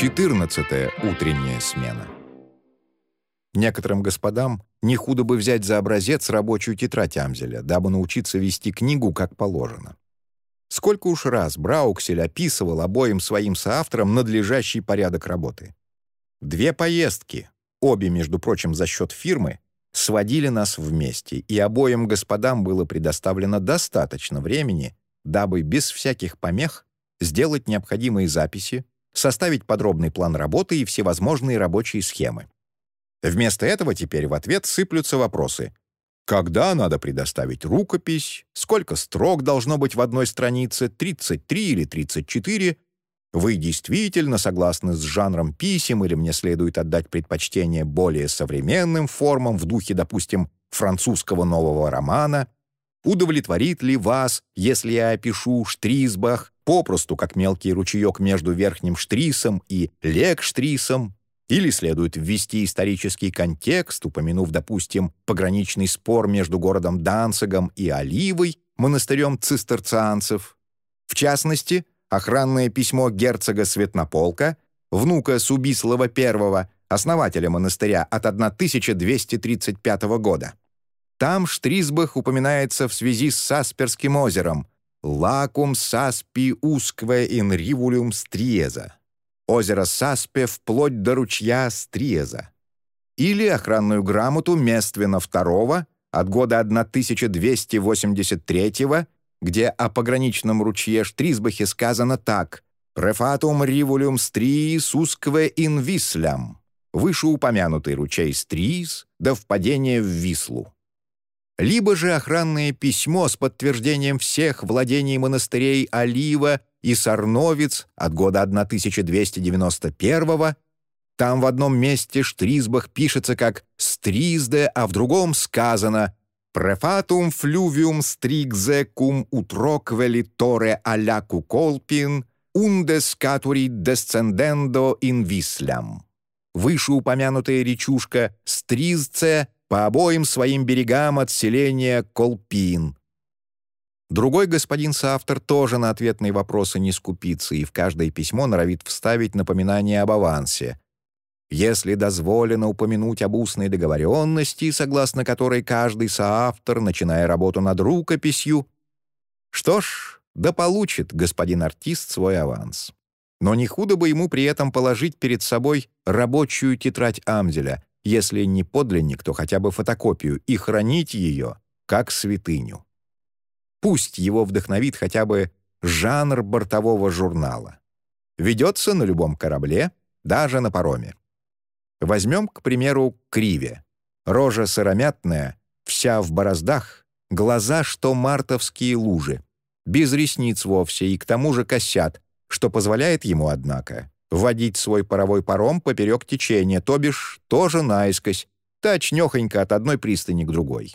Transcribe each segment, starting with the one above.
14 утренняя смена. Некоторым господам не худо бы взять за образец рабочую тетрадь Амзеля, дабы научиться вести книгу как положено. Сколько уж раз Брауксель описывал обоим своим соавторам надлежащий порядок работы. Две поездки, обе, между прочим, за счет фирмы, сводили нас вместе, и обоим господам было предоставлено достаточно времени, дабы без всяких помех сделать необходимые записи, составить подробный план работы и всевозможные рабочие схемы. Вместо этого теперь в ответ сыплются вопросы. Когда надо предоставить рукопись? Сколько строк должно быть в одной странице? 33 или 34? Вы действительно согласны с жанром писем или мне следует отдать предпочтение более современным формам в духе, допустим, французского нового романа? Удовлетворит ли вас, если я опишу Штрисбах попросту как мелкий ручеек между верхним Штрисом и Лекштрисом? Или следует ввести исторический контекст, упомянув, допустим, пограничный спор между городом Данцигом и Оливой, монастырем цистерцианцев? В частности, охранное письмо герцога Светнополка, внука Субислова I, основателя монастыря от 1235 года. Там Штрисбах упоминается в связи с Сасперским озером «Лакум саспи ускве ин ривулюм стриеза» озеро Саспе вплоть до ручья Стриеза. Или охранную грамоту Мествина II от года 1283 где о пограничном ручье Штрисбахе сказано так «Префатум ривулюм стриис ускве ин вислям» вышеупомянутый ручей Стриис до впадения в Вислу. Либо же охранное письмо с подтверждением всех владений монастырей Олива и Сарновиц от года 1291 Там в одном месте Штрисбах пишется как «стризде», а в другом сказано «префатум флювиум стригзе кум утроквели торе аляку колпин унде скатури десцендендо ин вислям». Вышеупомянутая речушка Стризце по обоим своим берегам от селения Колпин, Другой господин соавтор тоже на ответные вопросы не скупится и в каждое письмо норовит вставить напоминание об авансе. Если дозволено упомянуть об устной договоренности, согласно которой каждый соавтор, начиная работу над рукописью, что ж, да получит господин артист свой аванс. Но не худо бы ему при этом положить перед собой рабочую тетрадь Амзеля, если не подлинник, то хотя бы фотокопию, и хранить ее как святыню. Пусть его вдохновит хотя бы жанр бортового журнала. Ведется на любом корабле, даже на пароме. Возьмем, к примеру, Криве. Рожа сыромятная, вся в бороздах, глаза, что мартовские лужи. Без ресниц вовсе и к тому же косят, что позволяет ему, однако, водить свой паровой паром поперек течения, то бишь тоже наискось, точнёхонько от одной пристани к другой.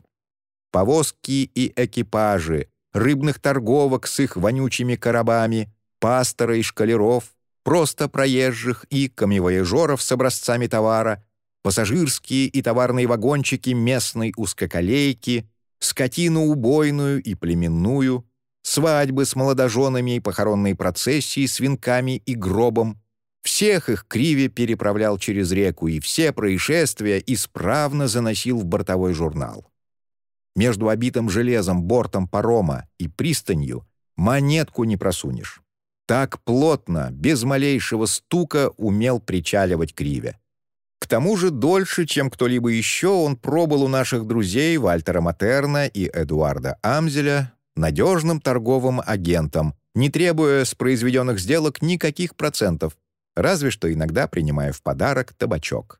Повозки и экипажи, рыбных торговок с их вонючими коробами, пастора и шкалеров, просто проезжих и камевояжеров с образцами товара, пассажирские и товарные вагончики местной узкоколейки, скотину убойную и племенную, свадьбы с молодоженами и похоронные процессии с венками и гробом. Всех их Криви переправлял через реку и все происшествия исправно заносил в бортовой журнал. Между обитым железом бортом парома и пристанью монетку не просунешь. Так плотно, без малейшего стука умел причаливать Криве. К тому же дольше, чем кто-либо еще, он пробыл у наших друзей Вальтера Матерна и Эдуарда Амзеля надежным торговым агентом, не требуя с произведенных сделок никаких процентов, разве что иногда принимая в подарок табачок.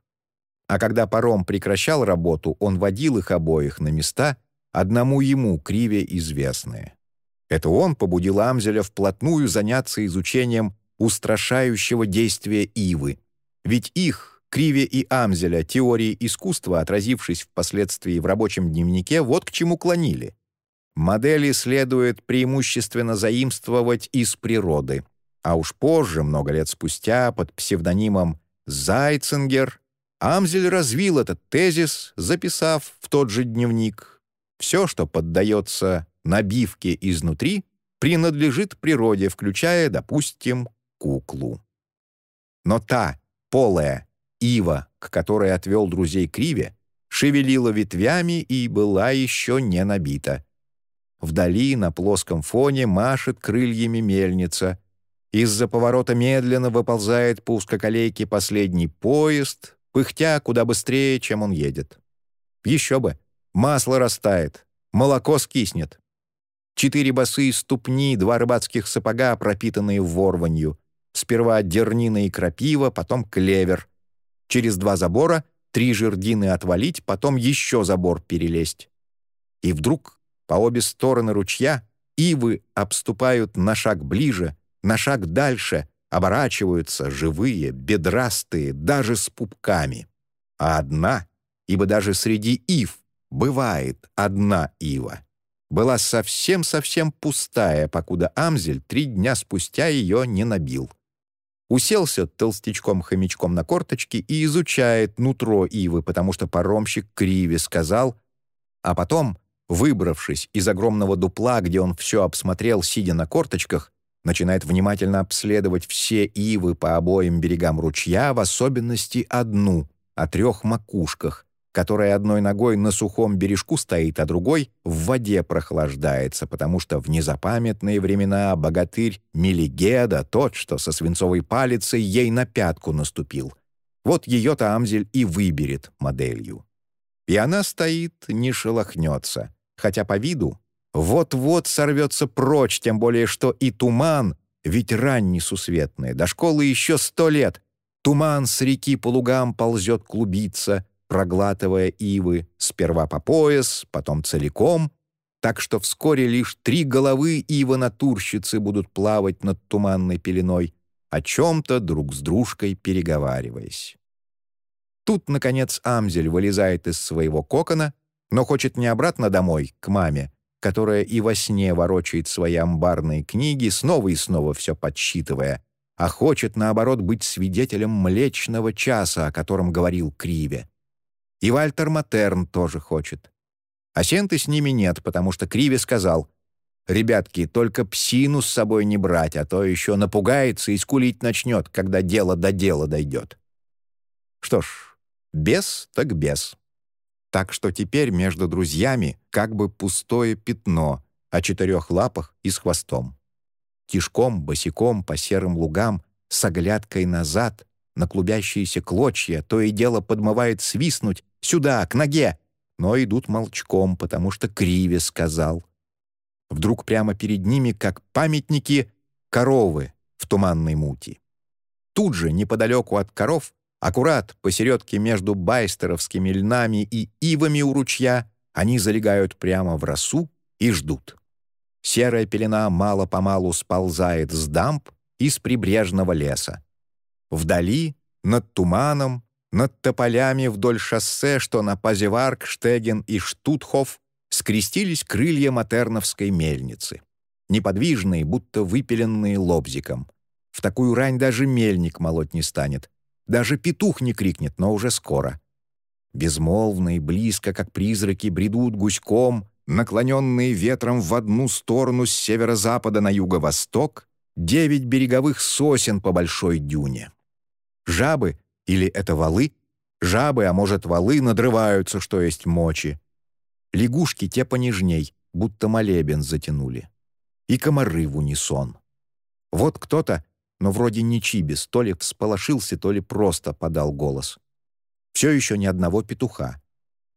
А когда паром прекращал работу, он водил их обоих на места, одному ему криве известные. Это он побудил Амзеля вплотную заняться изучением устрашающего действия Ивы. Ведь их, Криве и Амзеля, теории искусства, отразившись впоследствии в рабочем дневнике, вот к чему клонили. Модели следует преимущественно заимствовать из природы, а уж позже, много лет спустя, под псевдонимом Зайцингер, Амзель развил этот тезис, записав в тот же дневник все, что поддается набивке изнутри, принадлежит природе, включая, допустим, куклу. Но та, полая, ива, к которой отвел друзей Криве, шевелила ветвями и была еще не набита. Вдали, на плоском фоне, машет крыльями мельница. Из-за поворота медленно выползает по узкоколейке последний поезд, пыхтя куда быстрее, чем он едет. Еще бы, масло растает, молоко скиснет. Четыре босые ступни, два рыбацких сапога, пропитанные ворванью. Сперва дернина и крапива, потом клевер. Через два забора три жердины отвалить, потом еще забор перелезть. И вдруг по обе стороны ручья ивы обступают на шаг ближе, на шаг дальше, оборачиваются живые, бедрастые, даже с пупками. А одна, ибо даже среди ив бывает одна ива, была совсем-совсем пустая, покуда Амзель три дня спустя ее не набил. Уселся толстячком-хомячком на корточки и изучает нутро ивы, потому что паромщик криве сказал, а потом, выбравшись из огромного дупла, где он все обсмотрел, сидя на корточках, начинает внимательно обследовать все ивы по обоим берегам ручья, в особенности одну, о трех макушках, которая одной ногой на сухом бережку стоит, а другой в воде прохлаждается, потому что в незапамятные времена богатырь Мелигеда, тот, что со свинцовой палицей ей на пятку наступил. Вот ее-то Амзель и выберет моделью. И она стоит, не шелохнется, хотя по виду вот-вот сорвется прочь, тем более что и туман, ведь рань несусветная, до школы еще сто лет. Туман с реки по лугам ползет клубиться — проглатывая ивы, сперва по пояс, потом целиком, так что вскоре лишь три головы ива-натурщицы будут плавать над туманной пеленой, о чем-то друг с дружкой переговариваясь. Тут, наконец, Амзель вылезает из своего кокона, но хочет не обратно домой, к маме, которая и во сне ворочает свои амбарные книги, снова и снова все подсчитывая, а хочет, наоборот, быть свидетелем млечного часа, о котором говорил Криве. И Вальтер Матерн тоже хочет. А Сенты с ними нет, потому что Криви сказал, «Ребятки, только псину с собой не брать, а то еще напугается и скулить начнет, когда дело до дела дойдет». Что ж, без так без. Так что теперь между друзьями как бы пустое пятно о четырех лапах и с хвостом. Тишком, босиком по серым лугам, с оглядкой назад, на клубящиеся клочья, то и дело подмывает свистнуть «Сюда, к ноге!» Но идут молчком, потому что Криве сказал. Вдруг прямо перед ними, как памятники, коровы в туманной мути. Тут же, неподалеку от коров, аккурат посередке между байстеровскими льнами и ивами у ручья, они залегают прямо в росу и ждут. Серая пелена мало-помалу сползает с дамб из прибрежного леса. Вдали, над туманом, над тополями вдоль шоссе, что на Пазеварк, Штеген и Штутхоф, скрестились крылья матерновской мельницы. Неподвижные, будто выпиленные лобзиком. В такую рань даже мельник молоть не станет. Даже петух не крикнет, но уже скоро. Безмолвно и близко, как призраки, бредут гуськом, наклоненные ветром в одну сторону с северо-запада на юго-восток, девять береговых сосен по большой дюне. Жабы, или это валы, жабы, а может, валы, надрываются, что есть мочи. Лягушки те понежней, будто молебен затянули. И комары в унисон. Вот кто-то, но вроде не Чибис, то ли всполошился, то ли просто подал голос. Все еще ни одного петуха.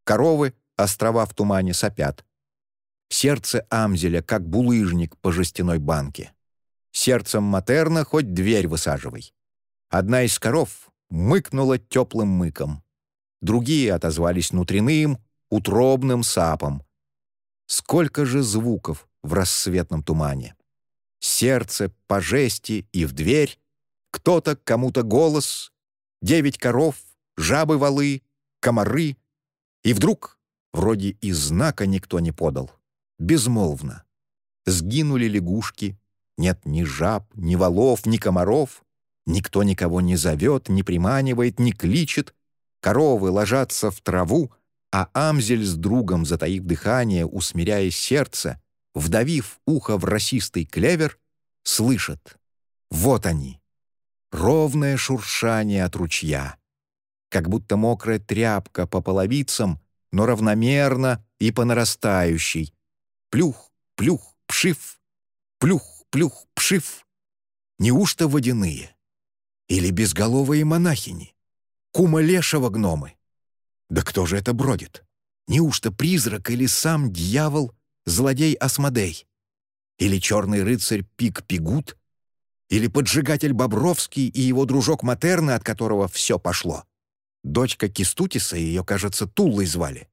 Коровы, острова в тумане сопят. Сердце Амзеля, как булыжник по жестяной банке. Сердцем Матерна хоть дверь высаживай. Одна из коров мыкнула теплым мыком. Другие отозвались внутренним, утробным сапом. Сколько же звуков в рассветном тумане. Сердце по жести и в дверь, кто-то кому-то голос, девять коров, жабы-валы, комары. И вдруг, вроде и знака никто не подал, безмолвно. Сгинули лягушки, нет ни жаб, ни валов, ни комаров. Никто никого не зовет, не приманивает, не кличет. Коровы ложатся в траву, а Амзель с другом, затаив дыхание, усмиряя сердце, вдавив ухо в росистый клевер, слышат. Вот они. ровное шуршание от ручья. Как будто мокрая тряпка по половицам, но равномерно и по нарастающей. Плюх, плюх, пшив, плюх, плюх, пшив. Неужто водяные? Или безголовые монахини? Кума лешего гномы? Да кто же это бродит? Неужто призрак или сам дьявол, злодей Асмодей? Или черный рыцарь Пик-Пигут? Или поджигатель Бобровский и его дружок Матерна, от которого все пошло? Дочка Кистутиса, ее, кажется, Туллой звали.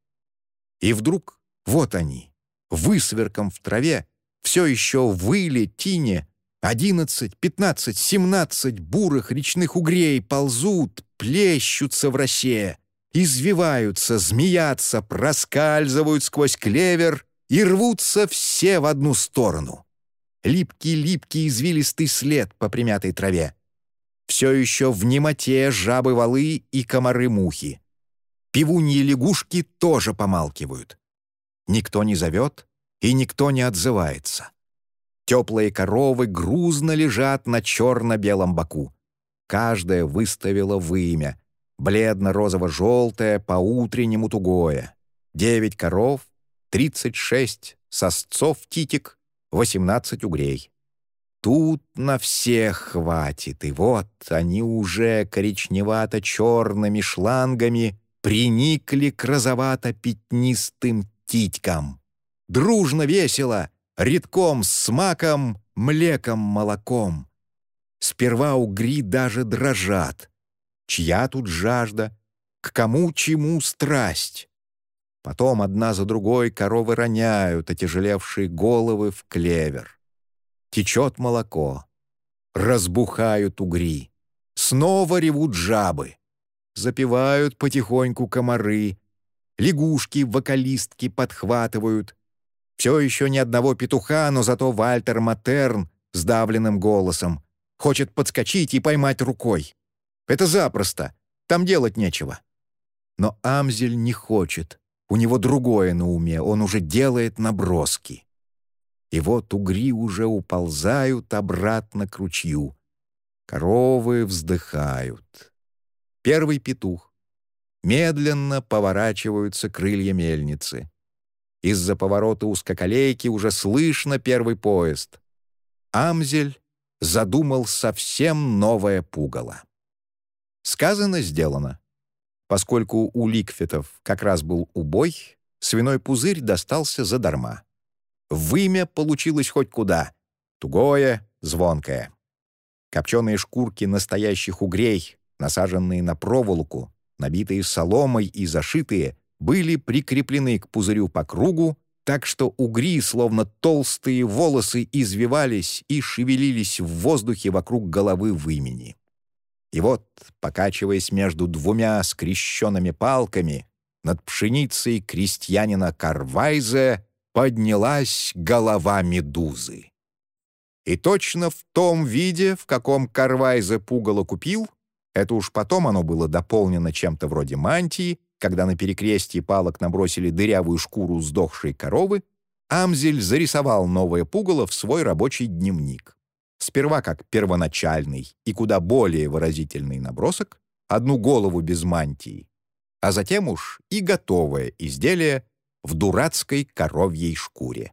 И вдруг вот они, высверком в траве, все еще выли тине, одиннадцать, пятнадцать, семнадцать бурых речных угрей ползут, плещутся в росе, извиваются, змеятся, проскальзывают сквозь клевер и рвутся все в одну сторону. Липкий-липкий извилистый след по примятой траве. Все еще в немоте жабы-валы и комары-мухи. Пивуньи лягушки тоже помалкивают. Никто не зовет, и никто не отзывается. Теплые коровы грузно лежат на черно-белом боку. Каждая выставила вымя. Бледно-розово-желтое, по-утреннему тугое. Девять коров, тридцать шесть сосцов титик, восемнадцать угрей. Тут на всех хватит, и вот они уже коричневато-черными шлангами приникли к розовато-пятнистым титькам. Дружно весело, редком с маком, млеком, молоком. Сперва угри даже дрожат. Чья тут жажда? К кому чему страсть? Потом одна за другой коровы роняют отяжелевшие головы в клевер. Течет молоко. Разбухают угри. Снова ревут жабы. Запевают потихоньку комары. Лягушки-вокалистки подхватывают. Все еще ни одного петуха, но зато Вальтер Матерн сдавленным голосом. Хочет подскочить и поймать рукой. Это запросто. Там делать нечего. Но Амзель не хочет. У него другое на уме, он уже делает наброски. И вот угри уже уползают обратно к ручью. Коровы вздыхают. Первый петух. Медленно поворачиваются крылья мельницы. Из-за поворота узкоколейки уже слышно первый поезд. Амзель задумал совсем новое пугало. Сказано, сделано. Поскольку у Ликфетов как раз был убой, свиной пузырь достался задарма. Вымя получилось хоть куда. Тугое, звонкое. Копченые шкурки настоящих угрей, насаженные на проволоку, набитые соломой и зашитые, были прикреплены к пузырю по кругу, так что угри, словно толстые волосы, извивались и шевелились в воздухе вокруг головы вымени. И вот, покачиваясь между двумя скрещенными палками, над пшеницей крестьянина Карвайзе поднялась голова медузы. И точно в том виде, в каком Карвайзе пугало купил, это уж потом оно было дополнено чем-то вроде мантии, когда на перекрестье палок набросили дырявую шкуру сдохшей коровы, Амзель зарисовал новое пугало в свой рабочий дневник. Сперва как первоначальный и куда более выразительный набросок, одну голову без мантии, а затем уж и готовое изделие в дурацкой коровьей шкуре.